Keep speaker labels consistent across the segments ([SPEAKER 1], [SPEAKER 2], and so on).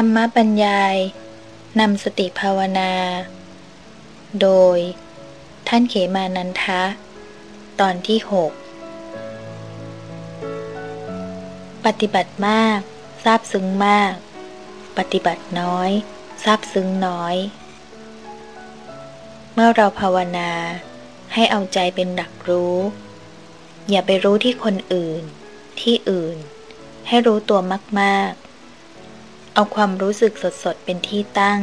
[SPEAKER 1] ธรรมบรรยายนำสติภาวนา โดย ท่านเขมานันทะ ตอนที่หกปฏิบัติมากทราบซึ้งมาก ปฏิบัติน้อยทราบซึ้งน้อย เมื่อเราภาวนาให้เอาใจเป็นดักรู้ อย่าไปรู้ที่คนอื่น ที่อื่น ให้รู้ตัวมากๆ เอาความรู้สึกสดๆเป็นที่ตั้ง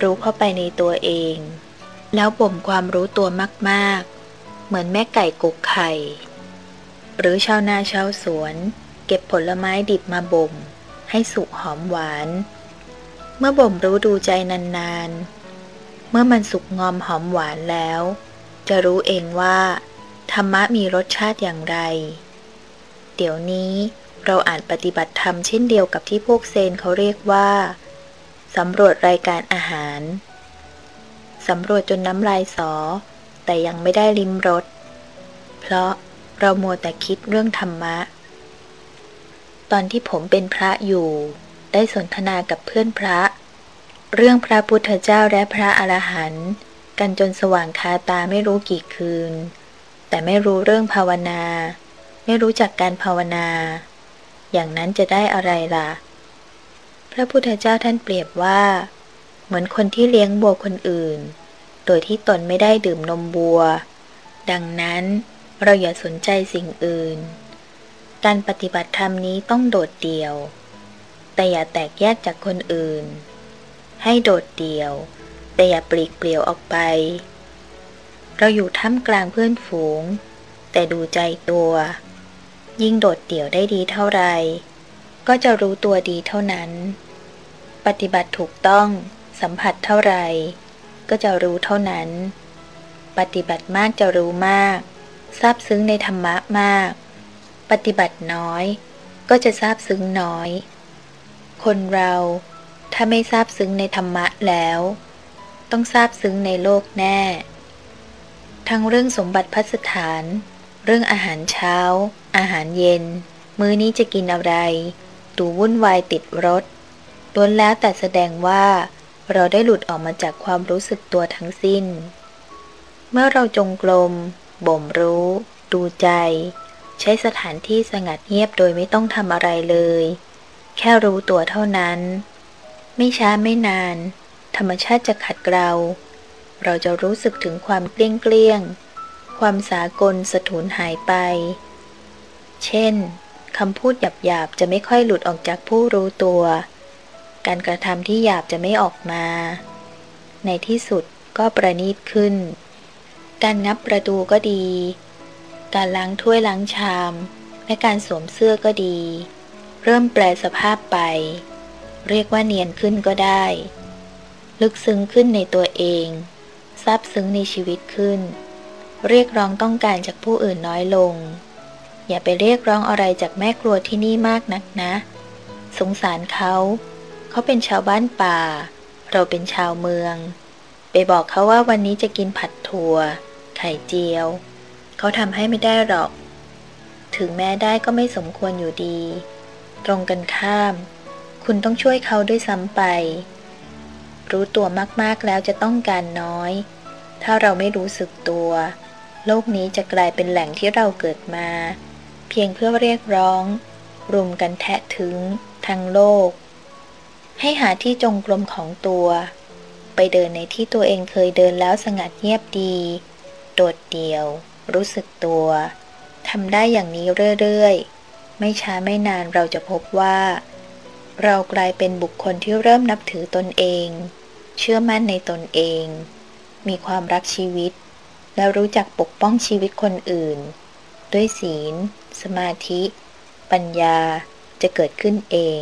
[SPEAKER 1] รู้เข้าไปในตัวเอง แล้วบ่มความรู้ตัวมากๆ เหมือนแม่ไก่กุกไข่ หรือชาวนาชาวสวน เก็บผลไม้ดิบมาบ่ม ให้สุกหอมหวาน เมื่อบ่มรู้ดูใจนานๆ เมื่อมันสุกงอมหอมหวานแล้ว จะรู้เองว่า ธรรมะมีรสชาติอย่างไร เดี๋ยวนี้ เราอ่าจปฏิบัติธรรมเช่นเดียวกับที่พวกเซนเขาเรียกว่าสำรวจรายการอาหารสำรวจจนน้ำลายสอ แต่ยังไม่ได้ลิ้มรส เพราะเรามัวแต่คิดเรื่องธรรมะ ตอนที่ผมเป็นพระอยู่ ได้สนทนากับเพื่อนพระ เรื่องพระพุทธเจ้าและพระอรหันต์กันจนสว่างคาตาไม่รู้กี่คืน แต่ไม่รู้เรื่องภาวนา ไม่รู้จักการภาวนา อย่างนั้นจะได้อะไรล่ะ พระพุทธเจ้าท่านเปรียบว่า เหมือนคนที่เลี้ยงบัวคนอื่น โดยที่ตนไม่ได้ดื่มนมบัว ดังนั้นเราอย่าสนใจสิ่งอื่น การปฏิบัติธรรมนี้ต้องโดดเดี่ยว แต่อย่าแตกแยกจากคนอื่น ให้โดดเดี่ยว แต่อย่าปลีกเปลี่ยวออกไป เราอยู่ท่ามกลางเพื่อนฝูง แต่ดูใจตัว ยิ่งโดดเดี่ยวได้ดีเท่าไร ก็จะรู้ตัวดีเท่านั้น ปฏิบัติถูกต้องสัมผัสเท่าไร ก็จะรู้เท่านั้น ปฏิบัติมากจะรู้มากทราบซึ้งในธรรมะมาก ปฏิบัติน้อย ก็จะทราบซึ้งน้อย คนเราถ้าไม่ทราบซึ้งในธรรมะแล้ว ต้องทราบซึ้งในโลกแน่ ทั้งเรื่องสมบัติพัสถาน เรื่องอาหารเช้า อาหารเย็น มื้อนี้จะกินอะไร ดูวุ่นวายติดรถล้วนแล้วแต่แสดงว่า เราได้หลุดออกมาจากความรู้สึกตัวทั้งสิ้น เมื่อเราจงกรมบ่มรู้ ดูใจ ใช้สถานที่สงัดเงียบโดยไม่ต้องทำอะไรเลย แค่รู้ตัวเท่านั้น ไม่ช้าไม่นาน ธรรมชาติจะขัดเกลาเราจะรู้สึกถึงความเกลี้ยงเกลี้ยง ความสากลสถุนหายไป เช่นคำพูดหยาบๆ จะไม่ค่อยหลุดออกจากผู้รู้ตัว การกระทำที่หยาบจะไม่ออกมา ในที่สุดก็ประณีตขึ้น การงับประตูก็ดี การล้างถ้วยล้างชาม และการสวมเสื้อก็ดี เริ่มแปลสภาพไป เรียกว่าเนียนขึ้นก็ได้ ลึกซึ้งขึ้นในตัวเองซาบซึ้งในชีวิตขึ้น เรียกร้องต้องการจากผู้อื่นน้อยลง อย่าไปเรียกร้องอะไรจากแม่ครัวที่นี่มากนักนะ สงสารเขา เขาเป็นชาวบ้านป่า เราเป็นชาวเมือง ไปบอกเขาว่าวันนี้จะกินผัดถั่ว ไข่เจียว เขาทำให้ไม่ได้หรอก ถึงแม้ได้ก็ไม่สมควรอยู่ดี ตรงกันข้าม คุณต้องช่วยเขาด้วยซ้ำไป รู้ตัวมากๆแล้วจะต้องการน้อย ถ้าเราไม่รู้สึกตัวโลกนี้จะกลายเป็นแหล่งที่เราเกิดมา พียงเพื่อเรียกร้อง รุมกันแทะถึงทั้งโลก ให้หาที่จงกรมของตัว ไปเดินในที่ตัวเองเคยเดินแล้วสงัดเงียบดี โดดเดี่ยว รู้สึกตัวทำได้อย่างนี้เรื่อยๆ ไม่ช้าไม่นานเราจะพบว่า เรากลายเป็นบุคคลที่เริ่มนับถือตนเอง เชื่อมั่นในตนเอง มีความรักชีวิต แล้วรู้จักปกป้องชีวิตคนอื่น ด้วยศีล สมาธิ ปัญญาจะเกิดขึ้นเอง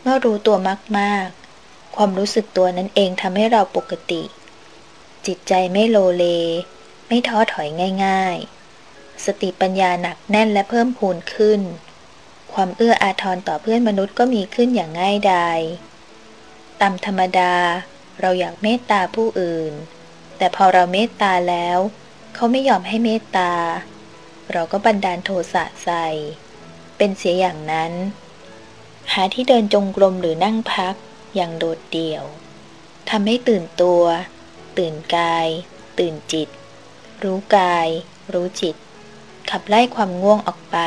[SPEAKER 1] เมื่อรู้ตัวมากๆ ความรู้สึกตัวนั้นเองทำให้เราปกติ จิตใจไม่โลเล ไม่ท้อถอยง่าย ๆ สติปัญญาหนักแน่นและเพิ่มพูนขึ้น ความเอื้ออาทรต่อเพื่อนมนุษย์ก็มีขึ้นอย่างง่ายดายตามธรรมดาเราอยากเมตตาผู้อื่น แต่พอเราเมตตาแล้ว เขาไม่ยอมให้เมตตา เราก็บันดาลโทสะใส่ เป็นเสียอย่างนั้น หาที่เดินจงกรมหรือนั่งพักอย่างโดดเดี่ยวทำให้ตื่นตัว ตื่นกาย ตื่นจิต รู้กาย รู้จิต ขับไล่ความง่วงออกไป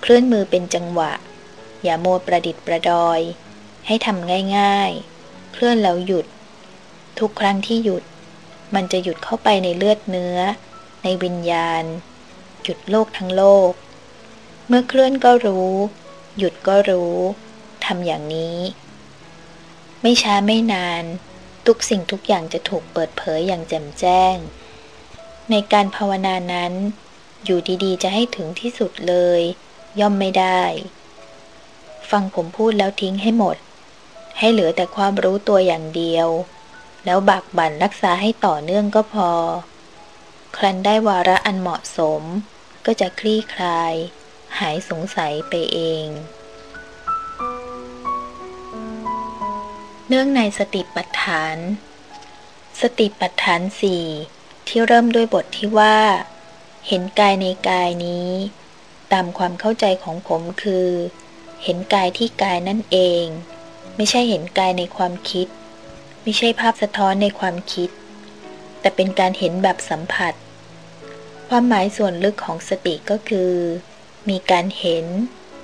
[SPEAKER 1] เคลื่อนมือเป็นจังหวะ อย่าโมประดิษฐ์ประดอย ให้ทำง่ายๆ เคลื่อนแล้วหยุด ทุกครั้งที่หยุด มันจะหยุดเข้าไปในเลือดเนื้อ ในวิญญาณ หยุดโลกทั้งโลก เมื่อเคลื่อนก็รู้ หยุดก็รู้ทำอย่างนี้ ไม่ช้าไม่นาน ทุกสิ่งทุกอย่างจะถูกเปิดเผยอย่างแจ่มแจ้ง ในการภาวนานั้น อยู่ดีๆ จะให้ถึงที่สุดเลย ย่อมไม่ได้ ฟังผมพูดแล้วทิ้งให้หมด ให้เหลือแต่ความรู้ตัวอย่างเดียว แล้วบักบั่นรักษาให้ต่อเนื่องก็พอ ครั้นได้วาระอันเหมาะสม ก็จะคลี่คลาย หายสงสัยไปเอง เนื่องในสติปัฏฐาน สติปัฏฐานสี่ที่เริ่มด้วยบทที่ว่า เห็นกายในกายนี้ ตามความเข้าใจของผมคือ เห็นกายที่กายนั่นเอง ไม่ใช่เห็นกายในความคิด ไม่ใช่ภาพสะท้อนในความคิด แต่เป็นการเห็นแบบสัมผัส ความหมายส่วนลึกของสติก็คือ มีการเห็น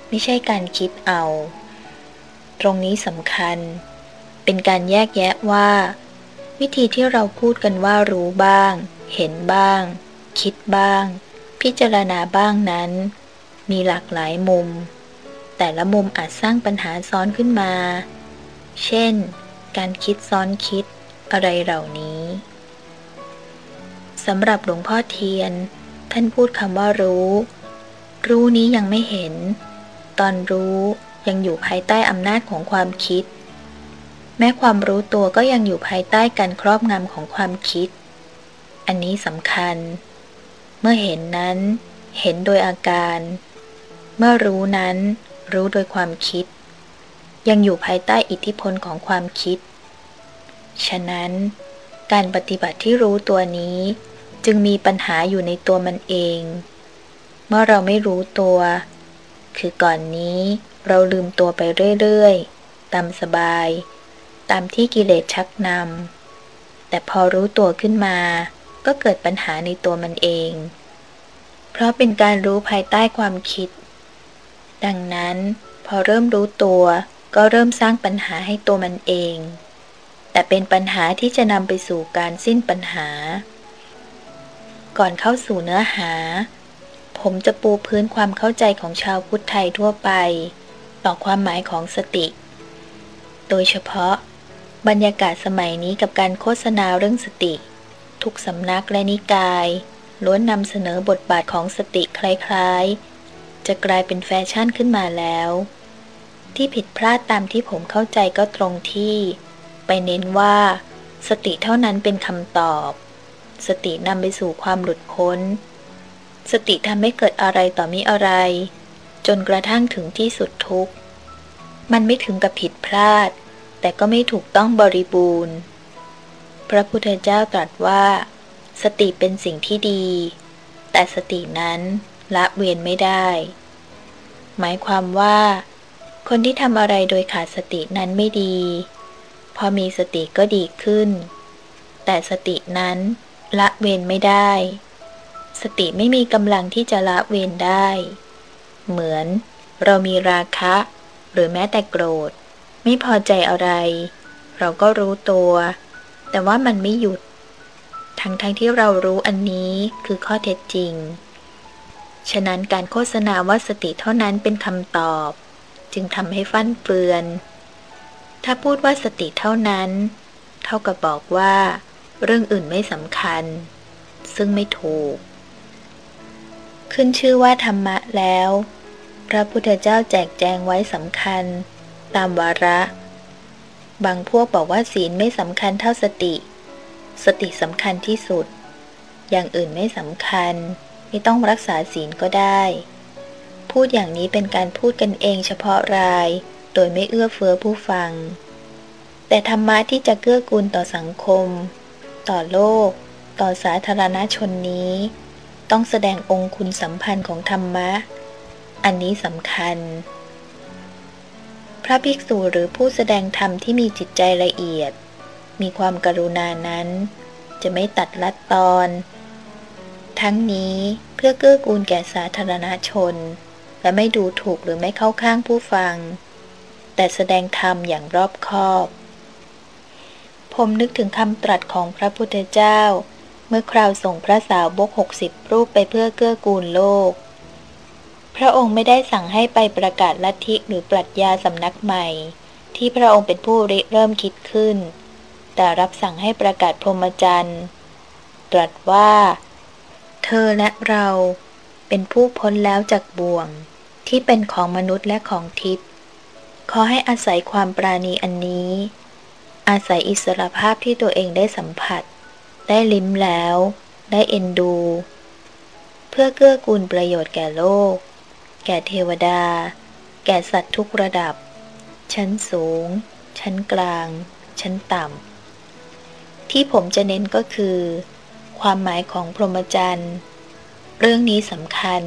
[SPEAKER 1] ไม่ใช่การคิดเอา ตรงนี้สำคัญ เป็นการแยกแยะว่า วิธีที่เราพูดกันว่ารู้บ้าง เห็นบ้าง คิดบ้าง พิจารณาบ้างนั้น มีหลากหลายมุม แต่ละมุมอาจสร้างปัญหาซ้อนขึ้นมา เช่น การคิดซ้อนคิดอะไรเหล่านี้สำหรับหลวงพ่อเทียน ท่านพูดคำว่ารู้ รู้นี้ยังไม่เห็น ตอนรู้ยังอยู่ภายใต้อำนาจของความคิด แม้ความรู้ตัวก็ยังอยู่ภายใต้การครอบงำของความคิด อันนี้สำคัญ เมื่อเห็นนั้น เห็นโดยอาการ เมื่อรู้นั้น รู้โดยความคิด ยังอยู่ภายใต้อิทธิพลของความคิด ฉะนั้น การปฏิบัติที่รู้ตัวนี้ จึงมีปัญหาอยู่ในตัวมันเอง เมื่อเราไม่รู้ตัว คือก่อนนี้เราลืมตัวไปเรื่อยๆ ตามสบาย ตามที่กิเลสชักนำ แต่พอรู้ตัวขึ้นมา ก็เกิดปัญหาในตัวมันเอง เพราะเป็นการรู้ภายใต้ความคิด ดังนั้นพอเริ่มรู้ตัวก็เริ่มสร้างปัญหาให้ตัวมันเอง แต่เป็นปัญหาที่จะนำไปสู่การสิ้นปัญหา ก่อนเข้าสู่เนื้อหา ผมจะปูพื้นความเข้าใจของชาวพุทธไทยทั่วไป ต่อความหมายของสติ โดยเฉพาะ บรรยากาศสมัยนี้กับการโฆษณาเรื่องสติ ทุกสำนักและนิกายล้วนนำเสนอบทบาทของสติคล้ายๆ จะกลายเป็นแฟชั่นขึ้นมาแล้ว ที่ผิดพลาดตามที่ผมเข้าใจก็ตรงที่ ไปเน้นว่า สติเท่านั้นเป็นคำตอบ สตินำไปสู่ความหลุดพ้น สติทำให้เกิดอะไรต่อมิอะไร จนกระทั่งถึงที่สุดทุกข์ มันไม่ถึงกับผิดพลาด แต่ก็ไม่ถูกต้องบริบูรณ์ พระพุทธเจ้าตรัสว่า สติเป็นสิ่งที่ดี แต่สตินั้นละเวียนไม่ได้ หมายความว่า คนที่ทำอะไรโดยขาดสตินั้นไม่ดี พอมีสติก็ดีขึ้น แต่สตินั้น ละเวนไม่ได้ สติไม่มีกำลังที่จะละเวนได้ เหมือนเรามีราคะ หรือแม้แต่โกรธ ไม่พอใจอะไร เราก็รู้ตัว แต่ว่ามันไม่หยุด ทั้งทั้งที่เรารู้อันนี้คือข้อเท็จจริง ฉะนั้นการโฆษณาว่าสติเท่านั้นเป็นคำตอบ จึงทำให้ฟั่นเฟือน ถ้าพูดว่าสติเท่านั้น เท่ากับบอกว่า เรื่องอื่นไม่สำคัญ ซึ่งไม่ถูก ขึ้นชื่อว่าธรรมะแล้ว พระพุทธเจ้าแจกแจงไว้สำคัญ ตามวาระ บางพวกบอกว่าศีลไม่สำคัญเท่าสติ สติสำคัญที่สุด อย่างอื่นไม่สำคัญ ไม่ต้องรักษาศีลก็ได้ พูดอย่างนี้เป็นการพูดกันเองเฉพาะราย โดยไม่เอื้อเฟื้อผู้ฟัง แต่ธรรมะที่จะเกื้อกูลต่อสังคม ต่อโลก ต่อสาธารณชนนี้ ต้องแสดงองค์คุณสัมพันธ์ของธรรมะ อันนี้สำคัญ พระภิกษุหรือผู้แสดงธรรมที่มีจิตใจละเอียด มีความกรุณานั้น จะไม่ตัดลัดตอน ทั้งนี้เพื่อเกื้อกูลแก่สาธารณชน และไม่ดูถูกหรือไม่เข้าข้างผู้ฟัง แต่แสดงธรรมอย่างรอบคอบ มนึกถึงคำตรัสของพระพุทธเจ้า เมื่อคราวส่งพระสาวบกหกสิบรูปไปเพื่อเกื้อกูลโลก พระองค์ไม่ได้สั่งให้ไปประกาศลัทธิหรือปรัชญาสำนักใหม่ ที่พระองค์เป็นผู้ริเริ่มคิดขึ้น แต่รับสั่งให้ประกาศพรหมจรรย์ตรัสว่า เธอและเราเป็นผู้พ้นแล้วจากบ่วง ที่เป็นของมนุษย์และของทิพย์ขอให้อาศัยความปราณีอันนี้ อาศัยอิสรภาพที่ตัวเองได้สัมผัส ได้ลิ้มแล้ว ได้เอ็นดู เพื่อเกื้อกูลประโยชน์แก่โลก แก่เทวดา แก่สัตว์ทุกระดับ ชั้นสูง ชั้นกลาง ชั้นต่ำ ที่ผมจะเน้นก็คือ ความหมายของพรหมจรรย์ เรื่องนี้สำคัญ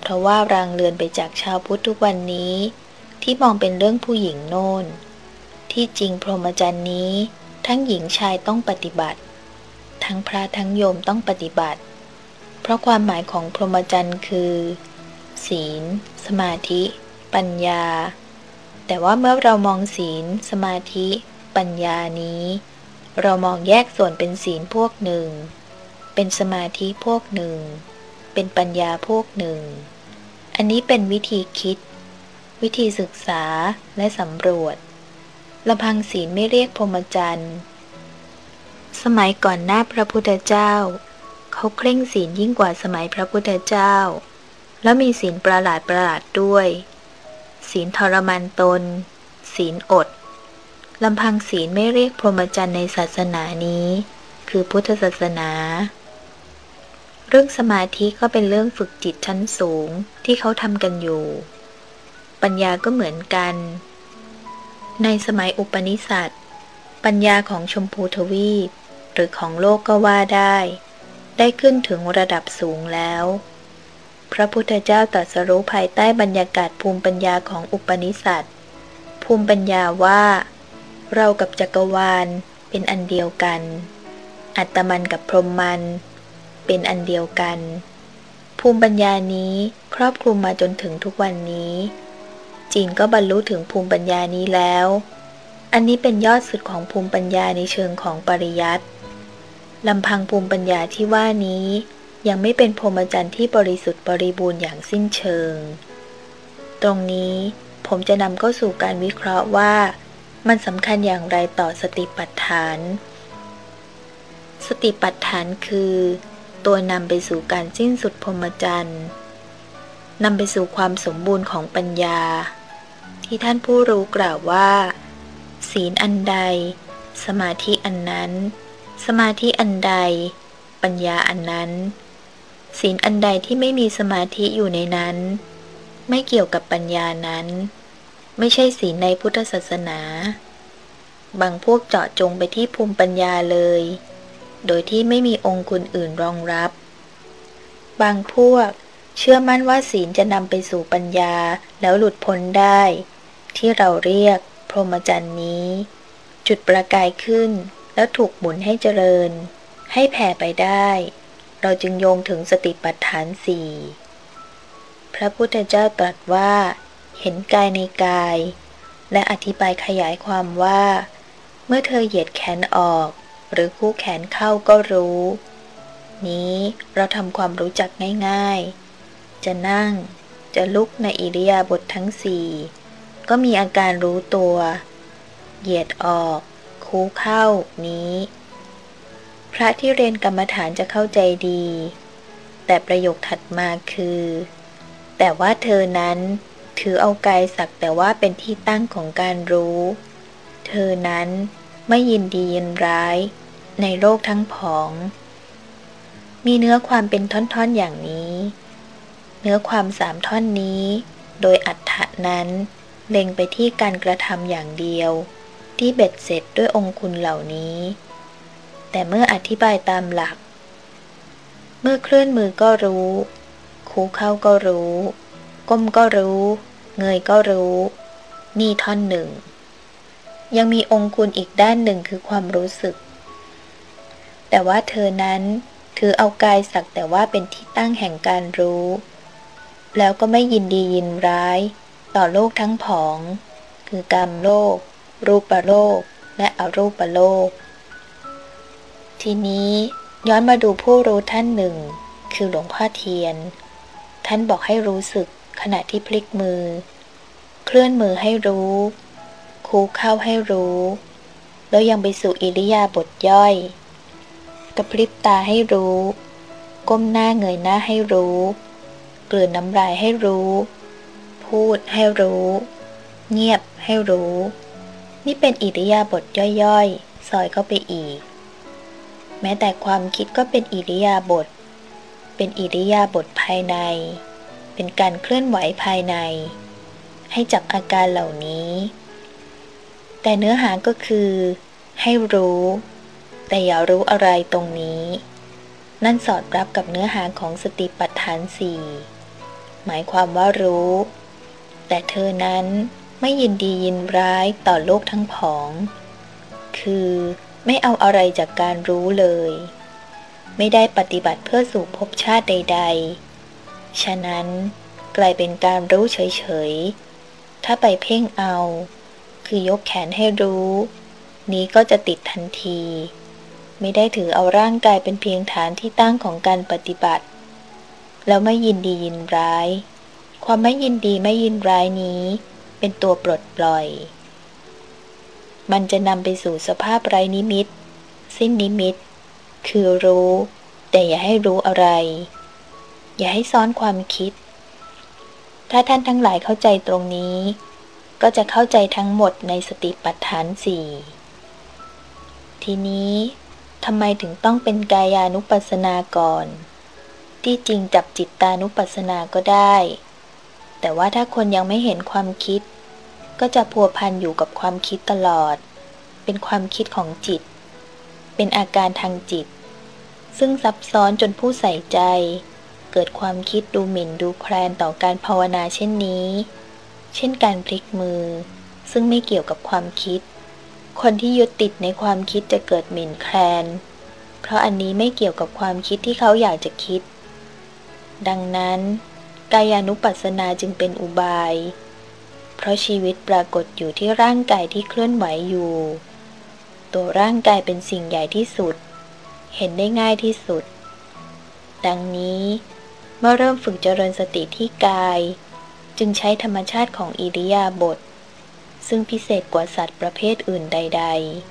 [SPEAKER 1] เพราะว่ารางเลือนไปจากชาวพุทธทุกวันนี้ ที่มองเป็นเรื่องผู้หญิงโน่น ที่จริงพรหมจรรย์นี้ ทั้งหญิงชายต้องปฏิบัติ ทั้งพระทั้งโยมต้องปฏิบัติ เพราะความหมายของพรหมจรรย์คือ ศีล สมาธิ ปัญญา แต่ว่าเมื่อเรามองศีล สมาธิ ปัญญานี้ เรามองแยกส่วนเป็นศีลพวกหนึ่ง เป็นสมาธิพวกหนึ่ง เป็นปัญญาพวกหนึ่ง อันนี้เป็นวิธีคิด วิธีศึกษาและสำรวจ ลำพังศีลไม่เรียกพรหมจรรย์ สมัยก่อนหน้าพระพุทธเจ้า เขาเคร่งศีลยิ่งกว่าสมัยพระพุทธเจ้า แล้วมีศีลประหลาดประหลาดด้วย ศีลทรมานตน ศีลอดลำพังศีลไม่เรียกพรหมจรรย์ในศาสนานี้ คือพุทธศาสนา เรื่องสมาธิก็เป็นเรื่องฝึกจิตชั้นสูงที่เขาทำกันอยู่ ปัญญาก็เหมือนกัน ในสมัยอุปนิสัตปัญญาของชมพูทวีป หรือของโลกก็ว่าได้ ได้ขึ้นถึงระดับสูงแล้ว พระพุทธเจ้าตรัสรู้ภายใต้บรรยากาศภูมิปัญญาของอุปนิสัตภูมิปัญญาว่า เรากับจักรวาลเป็นอันเดียวกัน อัตมันกับพรหมมันเป็นอันเดียวกัน ภูมิปัญญานี้ครอบคลุมมาจนถึงทุกวันนี้ จีนก็บรรลุถึงภูมิปัญญานี้แล้ว อันนี้เป็นยอดสุดของภูมิปัญญาในเชิงของปริยัติลำพังภูมิปัญญาที่ว่านี้ ยังไม่เป็นพรหมจรรย์ที่บริสุทธิ์บริบูรณ์อย่างสิ้นเชิง ตรงนี้ผมจะนำเข้าสู่การวิเคราะห์ว่า มันสำคัญอย่างไรต่อสติปัฏฐาน สติปัฏฐานคือ ตัวนำไปสู่การสิ้นสุดพรหมจรรย์นำไปสู่ความสมบูรณ์ของปัญญา ที่ท่านผู้รู้กล่าวว่า ศีลอันใด สมาธิอันนั้น สมาธิอันใด ปัญญาอันนั้น ศีลอันใดที่ไม่มีสมาธิอยู่ในนั้น ไม่เกี่ยวกับปัญญานั้น ไม่ใช่ศีลในพุทธศาสนา บางพวกเจาะจงไปที่ภูมิปัญญาเลย โดยที่ไม่มีองค์คุณอื่นรองรับ บางพวก เชื่อมั่นว่าศีลจะนำไปสู่ปัญญาแล้วหลุดพ้นได้ ที่เราเรียก พรหมจรรย์นี้ จุดประกายขึ้น แล้วถูกหมุนให้เจริญ ให้แผ่ไปได้ เราจึงโยงถึงสติปัฏฐานสี่พระพุทธเจ้าตรัสว่า เห็นกายในกาย และอธิบายขยายความว่า เมื่อเธอเหยียดแขนออก หรือคู่แขนเข้าก็รู้ นี้เราทำความรู้จักง่ายๆ จะนั่ง จะลุกในอิริยาบถททั้งสี่ก็มีอาการรู้ตัว เหยียดออก คูเข้านี้ พระที่เรียนกรรมฐานจะเข้าใจดี แต่ประโยคถัดมาคือ แต่ว่าเธอนั้นถือเอากายสักแต่ว่าเป็นที่ตั้งของการรู้ เธอนั้นไม่ยินดียินร้าย ในโลกทั้งผอง มีเนื้อความเป็นท่อนๆอย่างนี้ เนื้อความสามท่อนนี้ โดยอัฏฐะนั้น เล็งไปที่การกระทำอย่างเดียว ที่เบ็ดเสร็จด้วยองคุณเหล่านี้ แต่เมื่ออธิบายตามหลัก เมื่อเคลื่อนมือก็รู้ คูเข้าก็รู้ ก้มก็รู้ เงยก็รู้ นี่ท่อนหนึ่ง ยังมีองคุณอีกด้านหนึ่งคือความรู้สึก แต่ว่าเธอนั้นถือเอากายสักแต่ว่าเป็นที่ตั้งแห่งการรู้ แล้วก็ไม่ยินดียินร้าย ต่อโลกทั้งผอง คือกรรมโลก รูปโลก และอรูปโลก ทีนี้ย้อนมาดูผู้รู้ท่านหนึ่ง คือหลวงพ่อเทียน ท่านบอกให้รู้สึกขณะที่พลิกมือ เคลื่อนมือให้รู้ คูเข้าให้รู้ แล้วยังไปสู่อิริยาบถย่อย กระพริบตาให้รู้ ก้มหน้าเงยหน้าให้รู้ กลือนน้ำลายให้รู้ พูดให้รู้ เงียบให้รู้ นี่เป็นอิริยาบถย่อยๆ ซอยเข้าไปอีก แม้แต่ความคิดก็เป็นอิริยาบถเป็นอิริยาบถภายใน เป็นการเคลื่อนไหวภายใน ให้จับอาการเหล่านี้ แต่เนื้อหาก็คือ ให้รู้ แต่อย่ารู้อะไรตรงนี้ นั่นสอดรับกับเนื้อหาของสติปัฏฐานสี่ หมายความว่ารู้ แต่เธอนั้นไม่ยินดียินร้ายต่อโลกทั้งผอง คือไม่เอาอะไรจากการรู้เลย ไม่ได้ปฏิบัติเพื่อสู่ภพชาติใด ๆ ฉะนั้นกลายเป็นการรู้เฉย ๆ ถ้าไปเพ่งเอา คือยกแขนให้รู้ นี้ก็จะติดทันที ไม่ได้ถือเอาร่างกายเป็นเพียงฐานที่ตั้งของการปฏิบัติ แล้วไม่ยินดียินร้าย ความไม่ยินดีไม่ยินร้ายนี้ เป็นตัวปลดปล่อย มันจะนำไปสู่สภาพไร้นิมิต สิ้นนิมิต คือรู้ แต่อย่าให้รู้อะไร อย่าให้ซ้อนความคิด ถ้าท่านทั้งหลายเข้าใจตรงนี้ ก็จะเข้าใจทั้งหมดในสติปัฏฐานสี่ทีนี้ทำไมถึงต้องเป็นกายานุปัสสนาก่อน ที่จริงจับจิตตานุปัสสนาก็ได้ แต่ว่าถ้าคนยังไม่เห็นความคิด ก็จะพัวพันอยู่กับความคิดตลอด เป็นความคิดของจิต เป็นอาการทางจิต ซึ่งซับซ้อนจนผู้ใส่ใจ เกิดความคิดดูหมิ่นดูแคลนต่อการภาวนาเช่นนี้ เช่นการพลิกมือ ซึ่งไม่เกี่ยวกับความคิด คนที่ยึดติดในความคิดจะเกิดหมิ่นแคลน เพราะอันนี้ไม่เกี่ยวกับความคิดที่เขาอยากจะคิด ดังนั้น กายานุปัสสนาจึงเป็นอุบาย เพราะชีวิตปรากฏอยู่ที่ร่างกายที่เคลื่อนไหวอยู่ ตัวร่างกายเป็นสิ่งใหญ่ที่สุด เห็นได้ง่ายที่สุด ดังนี้ เมื่อเริ่มฝึกเจริญสติที่กาย จึงใช้ธรรมชาติของอิริยาบถซึ่งพิเศษกว่าสัตว์ประเภทอื่นใด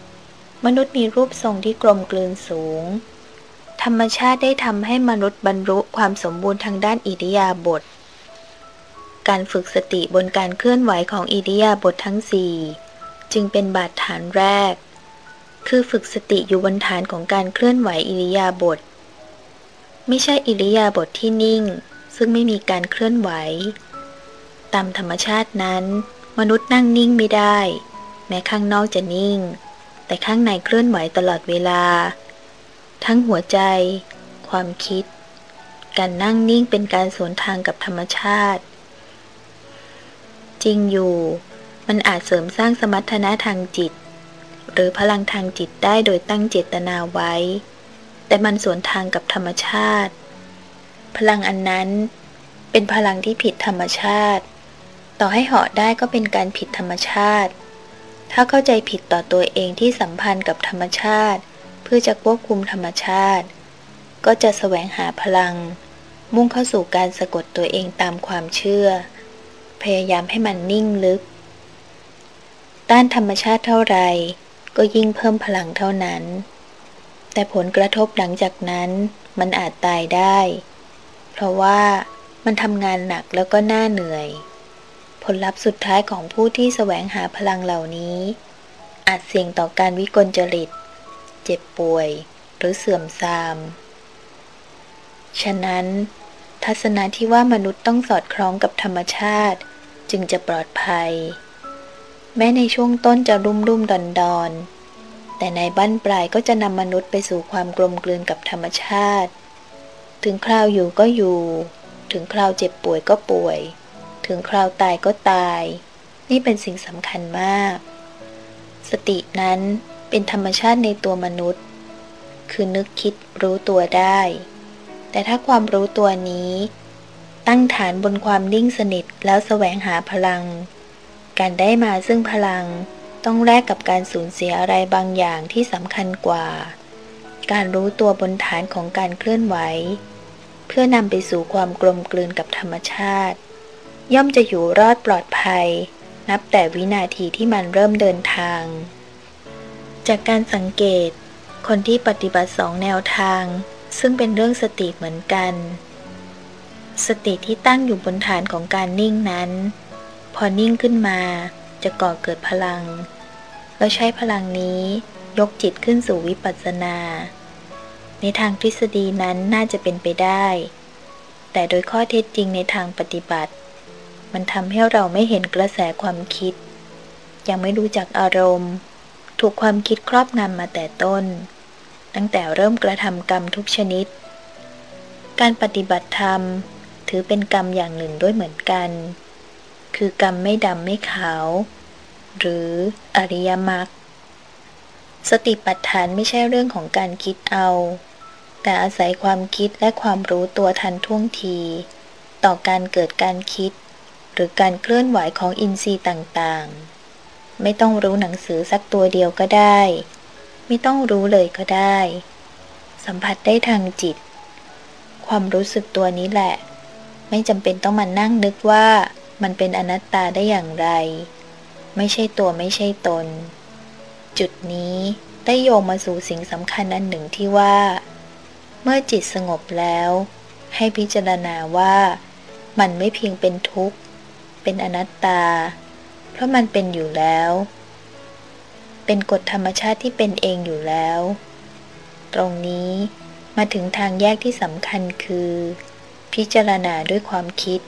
[SPEAKER 1] ๆ มนุษย์มีรูปทรงที่กลมกลืนสูง ธรรมชาติได้ทำให้มนุษย์บรรลุความสมบูรณ์ทางด้านอิริยาบถ การฝึกสติบนการเคลื่อนไหวของอิริยาบถททั้งสี่จึงเป็นบาดฐานแรก คือฝึกสติอยู่บนฐานของการเคลื่อนไหวอิริยาบถ ไม่ใช่อิริยาบถทที่นิ่ง ซึ่งไม่มีการเคลื่อนไหว ตามธรรมชาตินั้น มนุษย์นั่งนิ่งไม่ได้ แม้ข้างนอกจะนิ่ง แต่ข้างในเคลื่อนไหวตลอดเวลา ทั้งหัวใจ ความคิด การนั่งนิ่งเป็นการสวนทางกับธรรมชาติ จริงอยู่ มันอาจเสริมสร้างสมรรถนะทางจิต หรือพลังทางจิตได้โดยตั้งเจตนาไว้ แต่มันสวนทางกับธรรมชาติ พลังอันนั้นเป็นพลังที่ผิดธรรมชาติ ต่อให้เหาะได้ก็เป็นการผิดธรรมชาติ ถ้าเข้าใจผิดต่อตัวเองที่สัมพันธ์กับธรรมชาติ เพื่อจะควบคุมธรรมชาติ ก็จะแสวงหาพลัง มุ่งเข้าสู่การสะกดตัวเองตามความเชื่อ พยายามให้มันนิ่งลึก ต้านธรรมชาติเท่าไรก็ยิ่งเพิ่มพลังเท่านั้น แต่ผลกระทบหลังจากนั้นมันอาจตายได้ เพราะว่ามันทำงานหนักแล้วก็น่าเหนื่อย ผลลัพธ์สุดท้ายของผู้ที่แสวงหาพลังเหล่านี้ อาจเสี่ยงต่อการวิกลจริต เจ็บป่วย หรือเสื่อมทราม ฉะนั้น ทัศนะที่ว่ามนุษย์ต้องสอดคล้องกับธรรมชาติ จึงจะปลอดภัย แม้ในช่วงต้นจะรุ่มรุ่มดอนดอนแต่ในบั้นปลายก็จะนำมนุษย์ไปสู่ความกลมกลืนกับธรรมชาติ ถึงคราวอยู่ก็อยู่ ถึงคราวเจ็บป่วยก็ป่วย ถึงคราวตายก็ตาย นี่เป็นสิ่งสำคัญมาก สตินั้น เป็นธรรมชาติในตัวมนุษย์ คือนึกคิดรู้ตัวได้ แต่ถ้าความรู้ตัวนี้ ตั้งฐานบนความนิ่งสนิทแล้วแสวงหาพลัง การได้มาซึ่งพลังต้องแลกกับการสูญเสียอะไรบางอย่างที่สำคัญกว่า การรู้ตัวบนฐานของการเคลื่อนไหว เพื่อนำไปสู่ความกลมกลืนกับธรรมชาติ ย่อมจะอยู่รอดปลอดภัย นับแต่วินาทีที่มันเริ่มเดินทาง จากการสังเกต คนที่ปฏิบัติสองแนวทาง ซึ่งเป็นเรื่องสติเหมือนกัน สติที่ตั้งอยู่บนฐานของการนิ่งนั้น พอนิ่งขึ้นมาจะก่อเกิดพลัง แล้วใช้พลังนี้ยกจิตขึ้นสู่วิปัสสนา ในทางทฤษฎีนั้นน่าจะเป็นไปได้ แต่โดยข้อเท็จจริงในทางปฏิบัติ มันทำให้เราไม่เห็นกระแสความคิด ยังไม่รู้จักอารมณ์ ถูกความคิดครอบงำมาแต่ต้น ตั้งแต่เริ่มกระทำกรรมทุกชนิด การปฏิบัติธรรมถือเป็นกรรมอย่างหนึ่งด้วยเหมือนกัน คือกรรมไม่ดำไม่ขาว หรืออริยมรรคสติปัฏฐานไม่ใช่เรื่องของการคิดเอา แต่อาศัยความคิดและความรู้ตัวทันท่วงที ต่อการเกิดการคิด หรือการเคลื่อนไหวของอินทรีย์ต่างๆ ไม่ต้องรู้หนังสือสักตัวเดียวก็ได้ ไม่ต้องรู้เลยก็ได้ สัมผัสได้ทางจิต ความรู้สึกตัวนี้แหละ ไม่จำเป็นต้องมานั่งนึกว่ามันเป็นอนัตตาได้อย่างไร ไม่ใช่ตัวไม่ใช่ตน จุดนี้ได้โยงมาสู่สิ่งสำคัญอันหนึ่งที่ว่า เมื่อจิตสงบแล้ว ให้พิจารณาว่า มันไม่เพียงเป็นทุกข์ เป็นอนัตตา เพราะมันเป็นอยู่แล้ว เป็นกฎธรรมชาติที่เป็นเองอยู่แล้ว ตรงนี้มาถึงทางแยกที่สำคัญคือ พิจารณาด้วยความคิด